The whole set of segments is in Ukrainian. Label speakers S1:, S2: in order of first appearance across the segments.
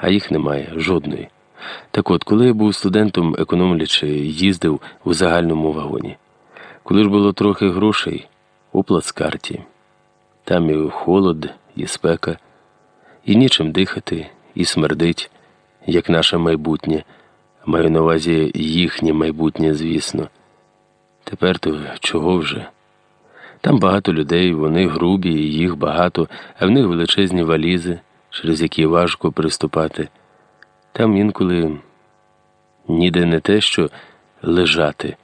S1: а їх немає жодної. Так от, коли я був студентом, економлячи, їздив у загальному вагоні. Коли ж було трохи грошей у плацкарті, там і холод, і спека, і нічим дихати, і смердить, як наше майбутнє. Маю на увазі їхнє майбутнє, звісно. Тепер то чого вже? Там багато людей, вони грубі, їх багато, а в них величезні валізи, через які важко приступати. Там інколи ніде не те, що лежати,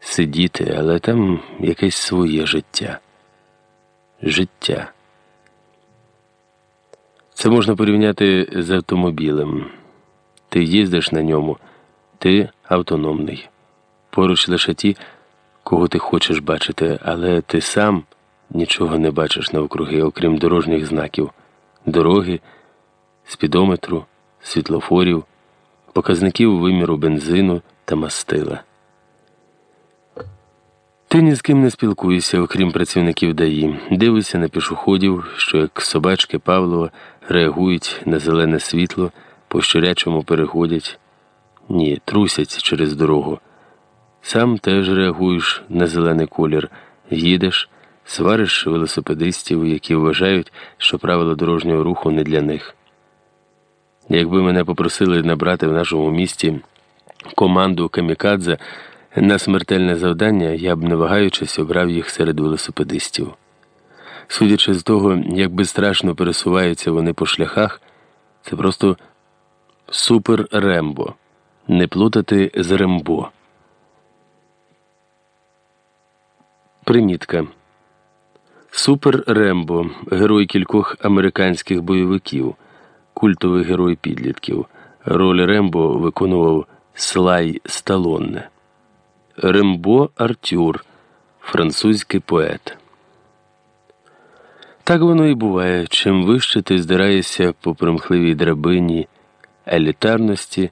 S1: сидіти, але там якесь своє життя. Життя. Це можна порівняти з автомобілем. Ти їздиш на ньому, ти автономний. Поруч лише ті, кого ти хочеш бачити, але ти сам нічого не бачиш навкруги, окрім дорожніх знаків, дороги, спідометру, світлофорів, показників виміру бензину та мастила. Ти ні з ким не спілкуєшся, окрім працівників ДАІ, дивишся на пішоходів, що як собачки Павлова реагують на зелене світло, по щурячому переходять, ні, трусять через дорогу. Сам теж реагуєш на зелений колір, їдеш, свариш велосипедистів, які вважають, що правила дорожнього руху не для них. Якби мене попросили набрати в нашому місті команду камікадзе на смертельне завдання, я б не вагаючись обрав їх серед велосипедистів. Судячи з того, як безстрашно пересуваються вони по шляхах, це просто супер Рембо, не плутати з Рембо. Примітка. Супер Рембо, герой кількох американських бойовиків, культовий герой підлітків. Роль Рембо виконував Слай Сталонне. Рембо Артюр, французький поет. Так воно і буває. Чим вище ти здираєшся по примхливій драбині елітарності,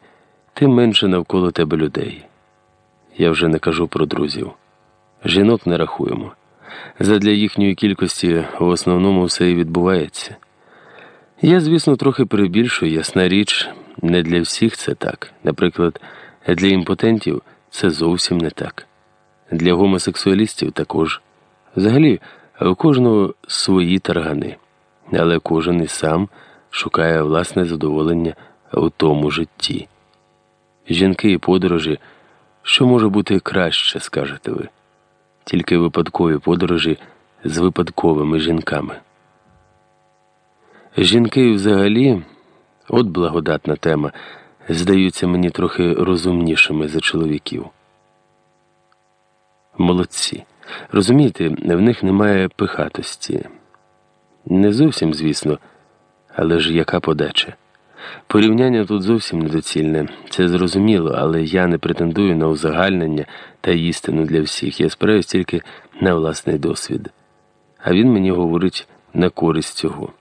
S1: тим менше навколо тебе людей. Я вже не кажу про друзів. Жінок не рахуємо. Задля їхньої кількості в основному все і відбувається. Я, звісно, трохи перебільшую, ясна річ, не для всіх це так. Наприклад, для імпотентів це зовсім не так. Для гомосексуалістів також. Взагалі, у кожного свої таргани, але кожен і сам шукає власне задоволення у тому житті. Жінки і подорожі, що може бути краще, скажете ви тільки випадкові подорожі з випадковими жінками. Жінки взагалі, от благодатна тема, здаються мені трохи розумнішими за чоловіків. Молодці. Розумієте, в них немає пихатості. Не зовсім, звісно, але ж яка подача. Порівняння тут зовсім недоцільне, це зрозуміло, але я не претендую на узагальнення та істину для всіх. Я спираюсь тільки на власний досвід. А він мені говорить на користь цього.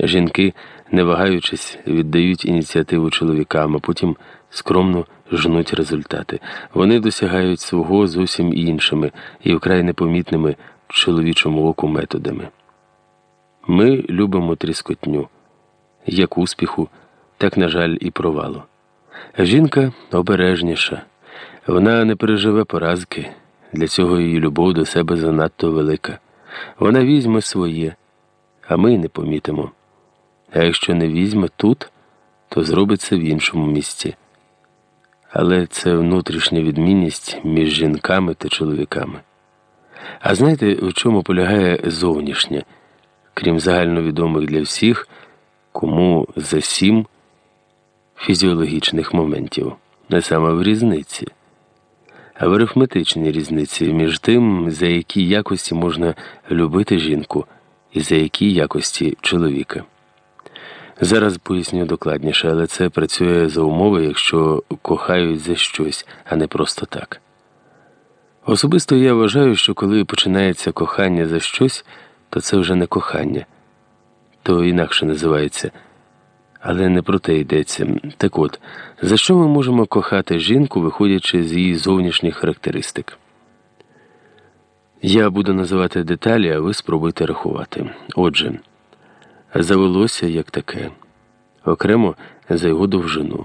S1: Жінки, не вагаючись, віддають ініціативу чоловікам, а потім скромно жнуть результати. Вони досягають свого зовсім іншими і вкрай непомітними чоловічому оку методами. Ми любимо тріскотню, як успіху так, на жаль, і провалу. Жінка обережніша, вона не переживе поразки, для цього її любов до себе занадто велика. Вона візьме своє, а ми й не помітимо. А якщо не візьме тут, то зробить це в іншому місці. Але це внутрішня відмінність між жінками та чоловіками. А знаєте, в чому полягає зовнішнє, крім загальновідомих для всіх, кому за сім фізіологічних моментів, не саме в різниці, а в арифметичній різниці між тим, за які якості можна любити жінку і за які якості чоловіка. Зараз поясню докладніше, але це працює за умови, якщо кохають за щось, а не просто так. Особисто я вважаю, що коли починається кохання за щось, то це вже не кохання, то інакше називається. Але не про те йдеться. Так от, за що ми можемо кохати жінку, виходячи з її зовнішніх характеристик? Я буду називати деталі, а ви спробуйте рахувати. Отже, за волосся як таке, окремо за його довжину.